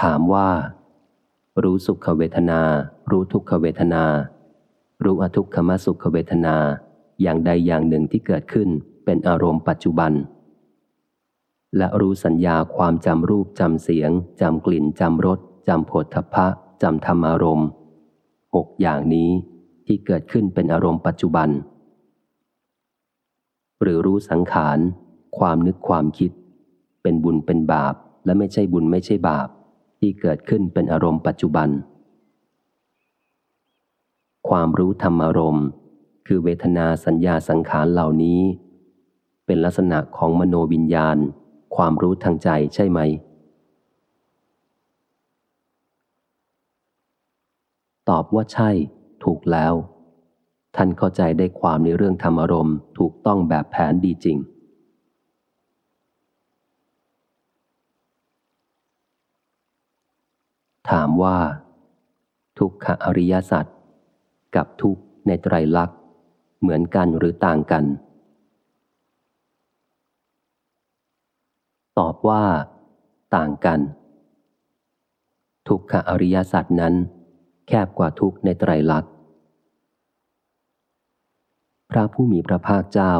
ถามว่า รู้สุขเวทนา รู้ทุกขเวทนา รู้อทุกขมสุขเวทนา อย่างใดอย่างหนึ่งที่เกิดขึ้นเป็นอารมณ์ปัจจุบัน และรู้สัญญาความจำรูปจำเสียงจำกลิ่นจำรสจำผฏฐพะจำธรรมารมณ์หกอย่างนี้ที่เกิดขึ้นเป็นอารมณ์ปัจจุบัน หรือรู้สังขาร ความนึกความคิด เป็นบุญเป็นบาป และไม่ใช่บุญไม่ใช่บาป ที่เกิดขึ้นเป็นอารมณ์ปัจจุบัน ความรู้ธรรมอารมณ์ คือเวทนาสัญญาสังขารเหล่านี้ เป็นลักษณะของมโนวิญญาณ ความรู้ทางใจใช่ไหม ตอบว่าใช่ ถูกแล้ว ท่านเข้าใจได้ความในเรื่องธรรมอารมณ์ถูกต้องแบบแผนดีจริง ถามว่า ทุกขอริยสัจกับทุกในไตรลักษณ์เหมือนกันหรือต่างกัน ตอบว่า ต่างกัน ทุกขอริยสัจนั้น แคบกว่าทุกในไตรลักษณ์พระผู้มีพระภาคเจ้า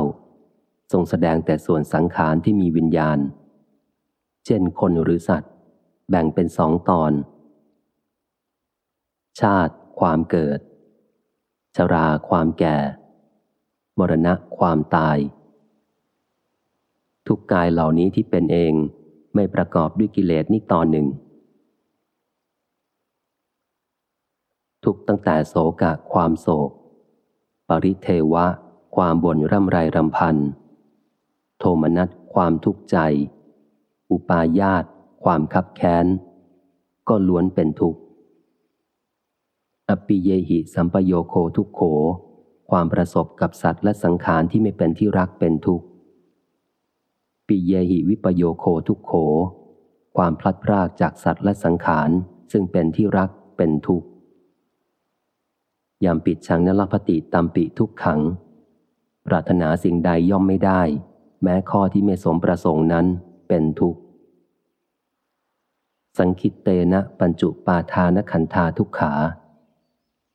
ทรงแสดงแต่ส่วนสังขารที่มีวิญญาณ เช่นคนหรือสัตว์ แบ่งเป็นสองตอน ชาติ ความเกิด ชราความแก่ มรณะความตาย ทุกกายเหล่านี้ที่เป็นเองไม่ประกอบด้วยกิเลสนี่ตอนหนึ่ง ทุกตั้งแต่โศกะความโศก ปริเทวะ ความบ่นร่ำไรรำพัน โทมนัสความทุกข์ใจ อุปาญาต ความคับแค้น ก็ล้วนเป็นทุกข์ อปิเยหิสัมปโยโคทุกโข ความประสบกับสัตว์และสังขารที่ไม่เป็นที่รักเป็นทุกข์ปิเยหิวิปโยโคทุกโข ความพลัดพรากจากสัตว์และสังขารซึ่งเป็นที่รักเป็นทุกข์ยามปิดชังนลพติตัมปิทุกขัง ปรารถนาสิ่งใดย่อมไม่ได้ แม้ข้อที่ไม่สมประสงค์นั้นเป็นทุกข์ สังคิตเตนะปัญจุปาทานขันธาทุกขา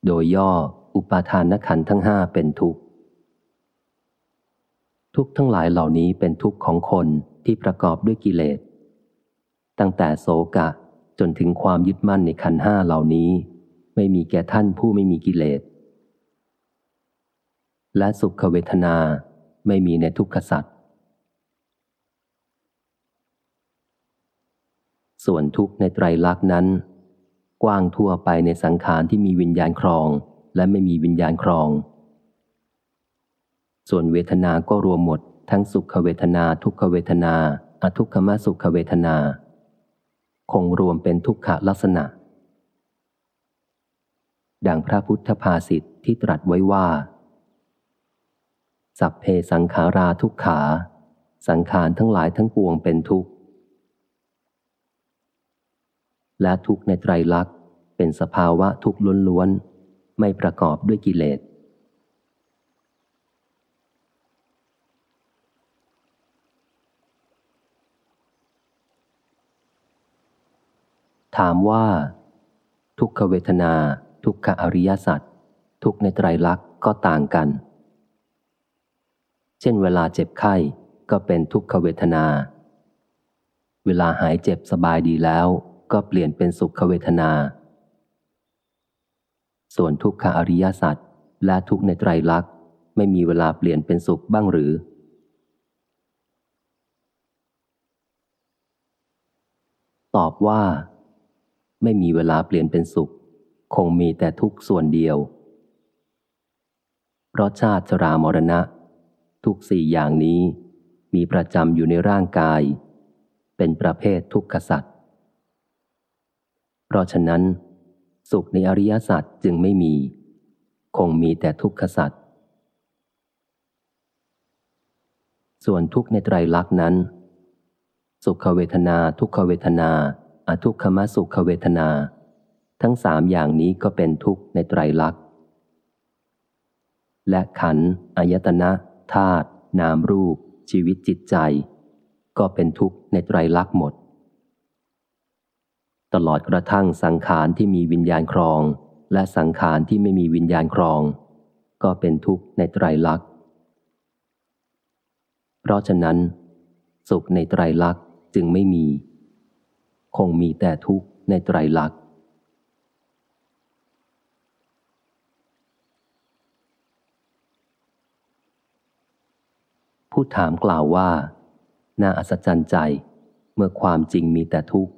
โดยย่ออุปาทานขันทั้งห้าเป็นทุกข์ ทุกข์ทั้งหลายเหล่านี้เป็นทุกข์ของคนที่ประกอบด้วยกิเลส ตั้งแต่โสกะจนถึงความยึดมั่นในขันห้าเหล่านี้ ไม่มีแก่ท่านผู้ไม่มีกิเลส และสุขเวทนาไม่มีในทุกขสัตว์ส่วนทุกข์ในไตรลักษณ์นั้น กว้างทั่วไปในสังขารที่มีวิญญาณครอง และไม่มีวิญญาณครอง ส่วนเวทนาก็รวมหมด ทั้งสุขเวทนาทุกขเวทนา อทุกขมสุขเวทนา คงรวมเป็นทุกขลักษณะ ดังพระพุทธภาษิตที่ตรัสไว้ว่า สัพเพสังขาราทุกขา สังขารทั้งหลายทั้งปวงเป็นทุกข์ และทุกในไตรลักษณ์ เป็นสภาวะทุกข์ล้วนๆ ไม่ประกอบด้วยกิเลส ถามว่า ทุกขเวทนา ทุกขอริยสัจทุกในไตรลักษณ์ก็ต่างกัน เช่นเวลาเจ็บไข้ก็เป็นทุกขเวทนา เวลาหายเจ็บสบายดีแล้ว ก็เปลี่ยนเป็นสุขเวทนา ส่วนทุกขอริยสัจและทุกในไตรลักษณ์ไม่มีเวลาเปลี่ยนเป็นสุขบ้างหรือ ตอบว่า ไม่มีเวลาเปลี่ยนเป็นสุข คงมีแต่ทุกส่วนเดียว เพราะชาติชรามรณะ ทุกสี่อย่างนี้มีประจำอยู่ในร่างกาย เป็นประเภททุกขสัตว์ เพราะฉะนั้น สุขในอริยสัจจึงไม่มี คงมีแต่ทุกขสัตว์ส่วนทุกข์ในไตรลักษณ์นั้น สุขเวทนา ทุกขเวทนา อทุกขมสุขเวทนา ทั้งสามอย่างนี้ก็เป็นทุกข์ในไตรลักษณ์ และขันอายตนะธาตุนามรูป ชีวิตจิตใจ ก็เป็นทุกข์ในไตรลักษณ์หมด ตลอดกระทั่งสังขารที่มีวิญญาณครอง และสังขารที่ไม่มีวิญญาณครอง ก็เป็นทุกข์ในไตรลักษณ์ เพราะฉะนั้น สุขในไตรลักษณ์จึงไม่มี คงมีแต่ทุกข์ในไตรลักษณ์ผู้ถามกล่าวว่า น่าอัศจรรย์ใจเมื่อความจริงมีแต่ทุกข์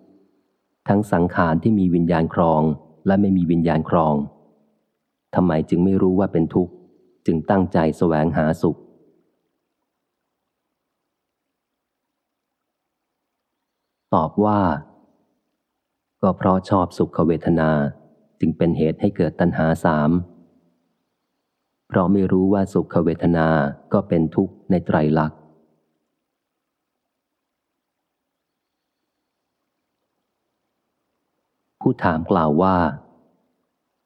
ทั้งสังขารที่มีวิญญาณครองและไม่มีวิญญาณครองทำไมจึงไม่รู้ว่าเป็นทุกข์ จึงตั้งใจแสวงหาสุข ตอบว่า ก็เพราะชอบสุขเวทนาจึงเป็นเหตุให้เกิดตัณหาสาม เพราะไม่รู้ว่าสุขเวทนาก็เป็นทุกข์ในไตรลักษณ์ ผู้ถามกล่าวว่า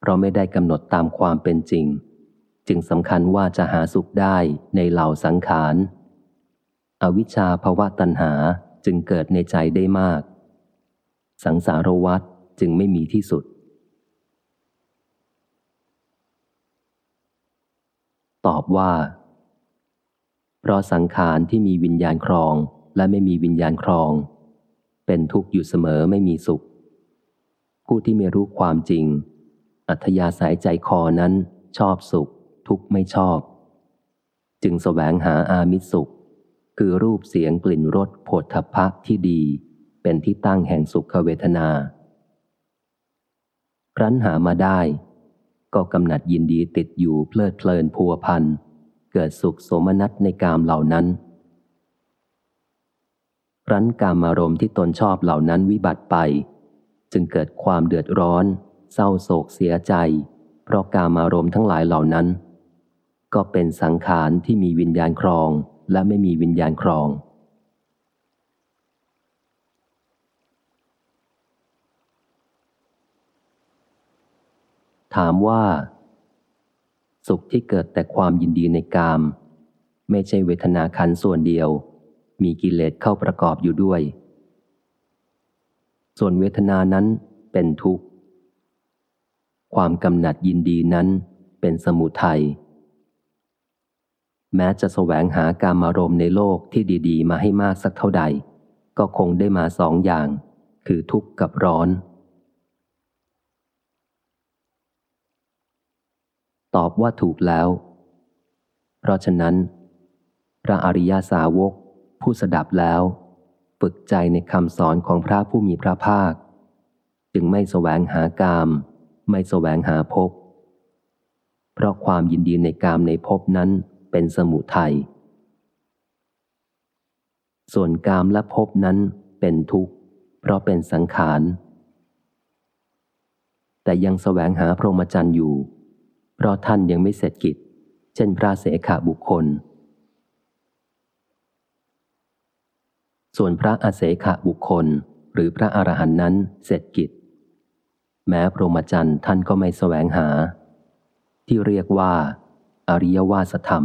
เราไม่ได้กำหนดตามความเป็นจริง จึงสำคัญว่าจะหาสุขได้ในเหล่าสังขารอวิชชาภวะตัณหาจึงเกิดในใจได้มาก สังสารวัฏจึงไม่มีที่สุด ตอบว่า เพราะสังขารที่มีวิญญาณครองและไม่มีวิญญาณครอง เป็นทุกข์อยู่เสมอไม่มีสุข ผู้ที่ไม่รู้ความจริง อัธยาศัยใจคอนั้น ชอบสุข ทุกข์ไม่ชอบ จึงแสวงหาอามิสุข คือรูปเสียงกลิ่นรสโผฏฐัพพะที่ดี เป็นที่ตั้งแห่งสุขเวทนารั้นหามาได้ ก็กำหนัดยินดีติดอยู่เพลิดเพลินพัวพันเกิดสุขสมนัสในกามเหล่านั้น รั้นกามอารมณ์ที่ตนชอบเหล่านั้นวิบัติไป จึงเกิดความเดือดร้อน เศร้าโศกเสียใจ เพราะกามารมณ์ทั้งหลายเหล่านั้น ก็เป็นสังขารที่มีวิญญาณครองและไม่มีวิญญาณครอง ถามว่า สุขที่เกิดแต่ความยินดีในกาม ไม่ใช่เวทนาขันส่วนเดียว มีกิเลสเข้าประกอบอยู่ด้วย ส่วนเวทนานั้นเป็นทุกข์ ความกำหนัดยินดีนั้นเป็นสมุทัย แม้จะแสวงหาการมารมในโลกที่ดี ๆ มาให้มากสักเท่าใด ก็คงได้มาสองอย่าง คือทุกข์กับร้อน ตอบว่าถูกแล้ว เพราะฉะนั้น พระอริยาสาวกผู้สดับแล้ว ฝึกใจในคำสอนของพระผู้มีพระภาค จึงไม่แสวงหากาม ไม่แสวงหาภพเพราะความยินดีในกามในภพนั้นเป็นสมุทัยส่วนกามและภพนั้นเป็นทุกข์ เพราะเป็นสังขาร แต่ยังแสวงหาพรหมจรรย์อยู่ เพราะท่านยังไม่เสร็จกิจ เช่นพระเสขาบุคคล ส่วนพระอาเสขบุคคล หรือพระอรหันต์นั้นเสร็จกิจ แม้พรหมจรรย์ท่านก็ไม่แสวงหา ที่เรียกว่า อริยวาสธรรม